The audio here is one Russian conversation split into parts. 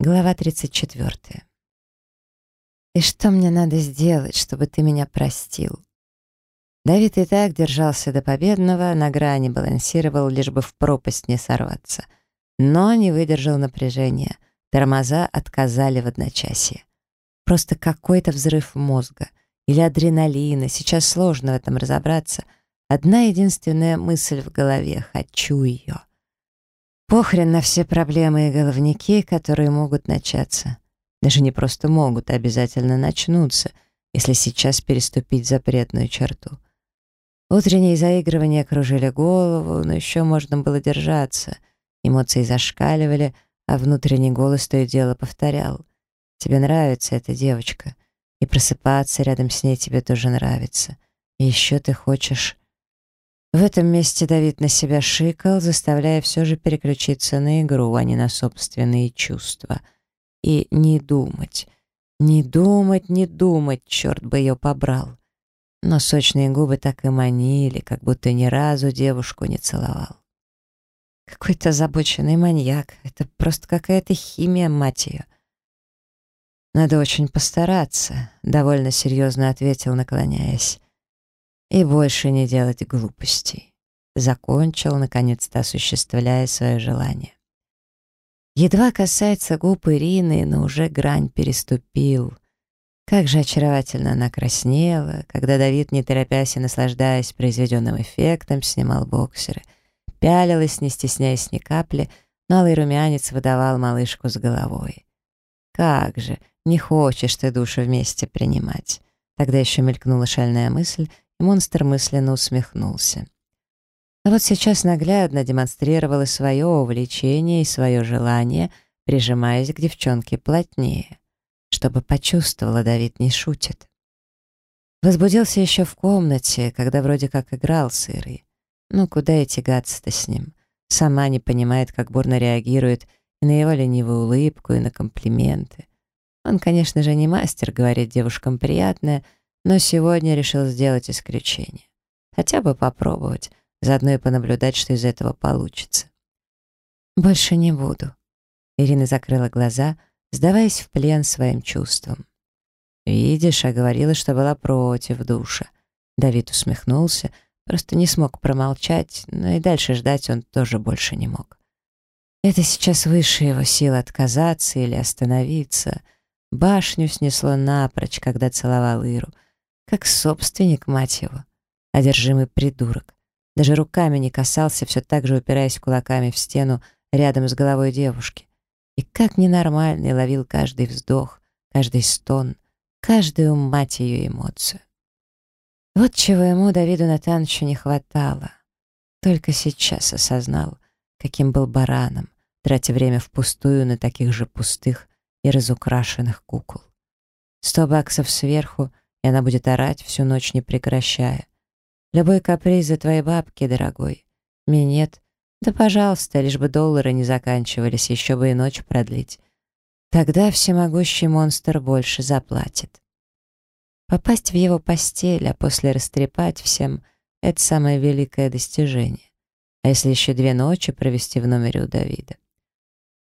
Глава 34. «И что мне надо сделать, чтобы ты меня простил?» Давид и так держался до победного, на грани балансировал, лишь бы в пропасть не сорваться. Но не выдержал напряжения. Тормоза отказали в одночасье. Просто какой-то взрыв мозга. Или адреналина, сейчас сложно в этом разобраться. Одна единственная мысль в голове — хочу ее. Похрен на все проблемы и головники, которые могут начаться. Даже не просто могут, а обязательно начнутся, если сейчас переступить запретную черту. Утренние заигрывания окружили голову, но еще можно было держаться. Эмоции зашкаливали, а внутренний голос то и дело повторял. «Тебе нравится эта девочка, и просыпаться рядом с ней тебе тоже нравится. И еще ты хочешь...» В этом месте Давид на себя шикал, заставляя все же переключиться на игру, а не на собственные чувства. И не думать, не думать, не думать, черт бы ее побрал. Но сочные губы так и манили, как будто ни разу девушку не целовал. Какой-то озабоченный маньяк. Это просто какая-то химия, мать ее. Надо очень постараться, довольно серьезно ответил, наклоняясь и больше не делать глупостей. Закончил, наконец-то осуществляя свое желание. Едва касается губ Ирины, но уже грань переступил. Как же очаровательно она краснела, когда Давид, не торопясь и наслаждаясь произведенным эффектом, снимал боксеры. Пялилась, не стесняясь ни капли, но алый румянец выдавал малышку с головой. «Как же, не хочешь ты душу вместе принимать?» Тогда еще мелькнула шальная мысль, монстр мысленно усмехнулся. А вот сейчас наглядно демонстрировала свое увлечение и свое желание, прижимаясь к девчонке плотнее. Чтобы почувствовала, Давид не шутит. Возбудился еще в комнате, когда вроде как играл с Ирой. Ну, куда и тягаться-то с ним? Сама не понимает, как бурно реагирует и на его ленивую улыбку, и на комплименты. Он, конечно же, не мастер говорить девушкам приятное, но сегодня решил сделать исключение. Хотя бы попробовать, заодно и понаблюдать, что из этого получится. «Больше не буду». Ирина закрыла глаза, сдаваясь в плен своим чувствам. «Видишь, а говорила, что была против душа». Давид усмехнулся, просто не смог промолчать, но и дальше ждать он тоже больше не мог. Это сейчас выше его сил отказаться или остановиться. Башню снесло напрочь, когда целовал Иру — как собственник, мать его. Одержимый придурок. Даже руками не касался, все так же упираясь кулаками в стену рядом с головой девушки. И как ненормальный ловил каждый вздох, каждый стон, каждую, мать ее, эмоцию. Вот чего ему, Давиду Натановичу, не хватало. Только сейчас осознал, каким был бараном, тратя время впустую на таких же пустых и разукрашенных кукол. Сто баксов сверху — и она будет орать всю ночь, не прекращая. Любой каприз за твоей бабки, дорогой. Минет. Да, пожалуйста, лишь бы доллары не заканчивались, еще бы и ночь продлить. Тогда всемогущий монстр больше заплатит. Попасть в его постель, а после растрепать всем — это самое великое достижение. А если еще две ночи провести в номере у Давида?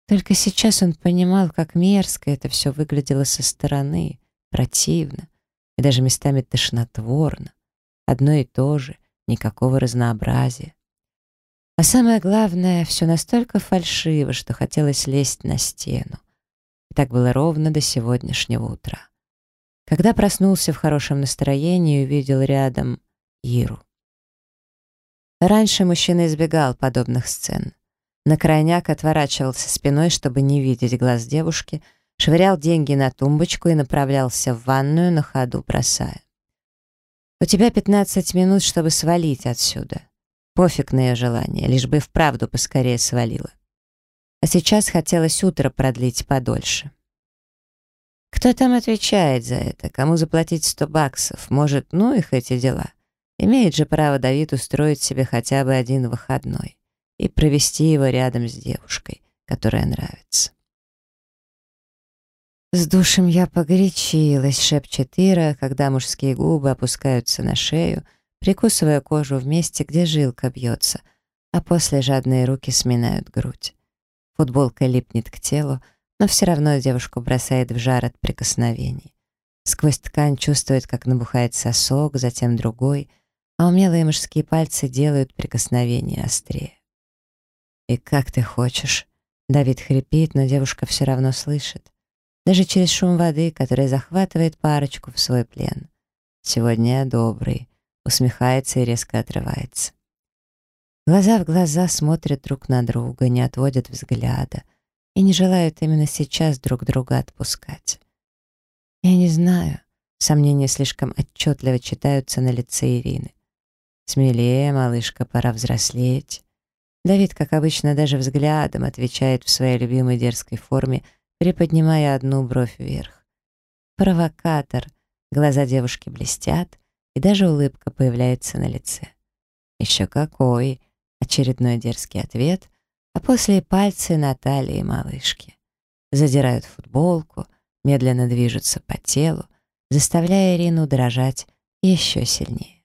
Только сейчас он понимал, как мерзко это все выглядело со стороны, противно и даже местами тошнотворно. Одно и то же, никакого разнообразия. А самое главное, все настолько фальшиво, что хотелось лезть на стену. И так было ровно до сегодняшнего утра. Когда проснулся в хорошем настроении увидел рядом Иру. Раньше мужчина избегал подобных сцен. На крайняк отворачивался спиной, чтобы не видеть глаз девушки — швырял деньги на тумбочку и направлялся в ванную на ходу, бросая. «У тебя 15 минут, чтобы свалить отсюда. Пофиг на ее желание, лишь бы вправду поскорее свалила. А сейчас хотелось утро продлить подольше». Кто там отвечает за это? Кому заплатить 100 баксов? Может, ну их эти дела? Имеет же право Давид устроить себе хотя бы один выходной и провести его рядом с девушкой, которая нравится. «С душем я погорячилась», — шепчет Ира, когда мужские губы опускаются на шею, прикусывая кожу в месте, где жилка бьется, а после жадные руки сминают грудь. Футболка липнет к телу, но все равно девушку бросает в жар от прикосновений. Сквозь ткань чувствует, как набухает сосок, затем другой, а умелые мужские пальцы делают прикосновение острее. «И как ты хочешь?» Давид хрипит, но девушка все равно слышит. Даже через шум воды, который захватывает парочку в свой плен. «Сегодня я добрый», усмехается и резко отрывается. Глаза в глаза смотрят друг на друга, не отводят взгляда и не желают именно сейчас друг друга отпускать. Я не знаю. Сомнения слишком отчетливо читаются на лице Ирины. Смелее, малышка, пора взрослеть. Давид, как обычно, даже взглядом отвечает в своей любимой дерзкой форме, приподнимая одну бровь вверх. Провокатор. Глаза девушки блестят, и даже улыбка появляется на лице. Еще какой! Очередной дерзкий ответ, а после пальцы Натальи малышки. Задирают футболку, медленно движутся по телу, заставляя Ирину дрожать еще сильнее.